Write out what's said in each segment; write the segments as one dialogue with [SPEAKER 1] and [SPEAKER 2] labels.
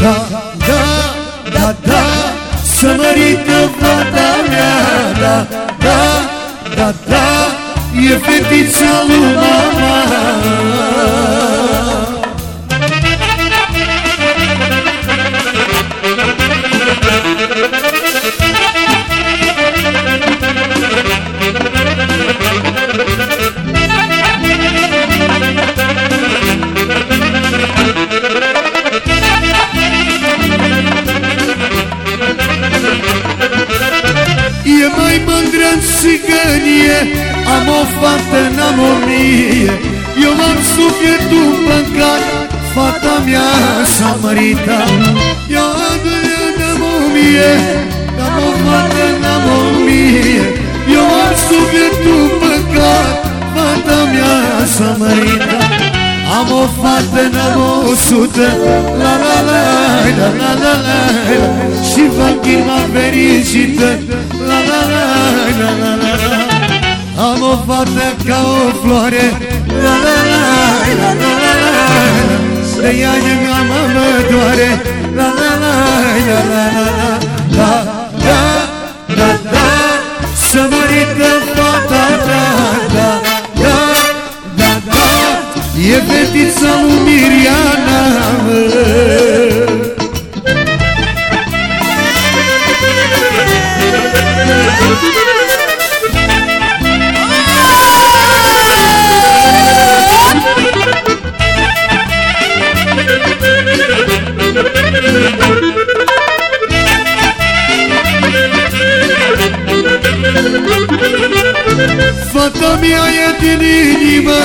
[SPEAKER 1] Da, da, da, da Să mărită fata mea Da, da, da, da în țigănie Am o fată, n-am o mie. Eu am sufletul păcat Fata mea s-a măritat. Eu am n-am o mie N-am o fată, n-am o mie. Eu am sufletul păcat Fata mea s-a măritat. Am o fată, n-am o sută La la la la la la la Și fac inima fericită La la la la la la. la Am o fată ca o floare La la la la la la la De ea de mama mă doare La la la la la la la Da, da, da, da Să mărită fata ta Da, da, da, da E fetița lui Miriana Fata mea e din inimă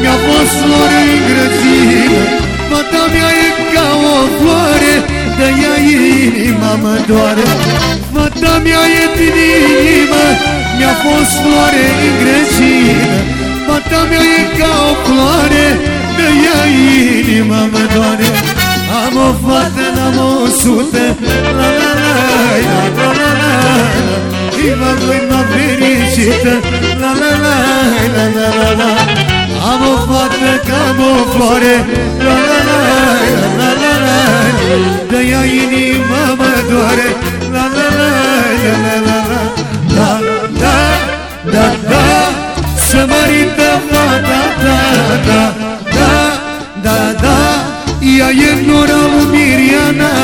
[SPEAKER 1] Mi-a fost floare în grădină. Fata mea e ca o floare De ea inima mă doare. Fata mea e din inimă Mi-a fost floare în grădină. Fata mea e ca o floare De ea inima mă doare. Am o fată, n-am o sută La la la la la la la. Inima lui m-a fericită Am o fată ca am o floare. La la la la la la la. De ea inima mă doare. La la la la la la la. Da, da, da, da. Să mărită fata ta Da, da, da, da Ea e nora lui Miriana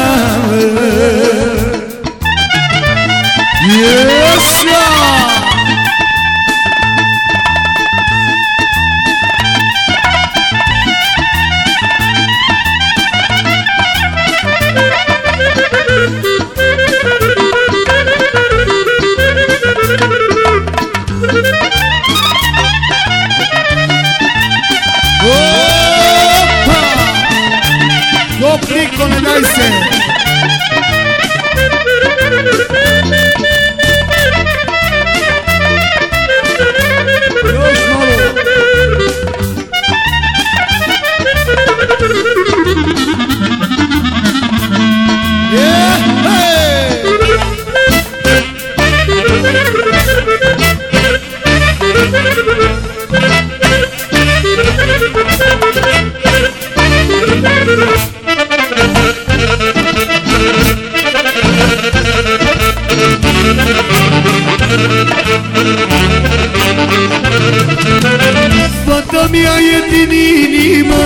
[SPEAKER 1] mea e din inimă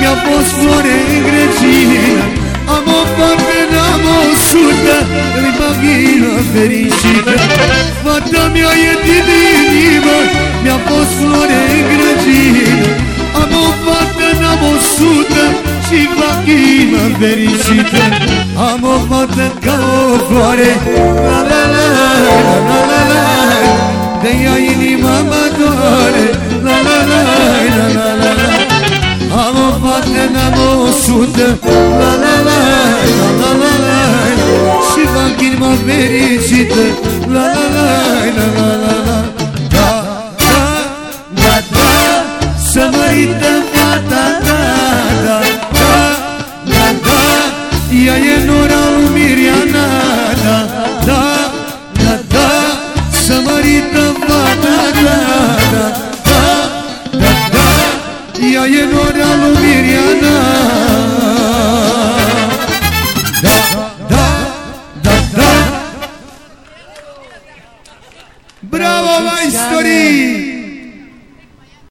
[SPEAKER 1] Mi-a fost floare în grecină Am o fată, n-am o sută Îi bag inima fericită. Fata mea e din inimă Mi-a fost floare în grecină Am o fată, n-am o sută Și fac inima fericită. Am o fată ca o floare La la la la la la la. De ea inima mă doare o fată, n-am o sută La la la la la la la Și fac inima fericită La la la la la la la Da, da, da, da Să mărită fata ta Da, da, da, da Ea e nora lui Miriana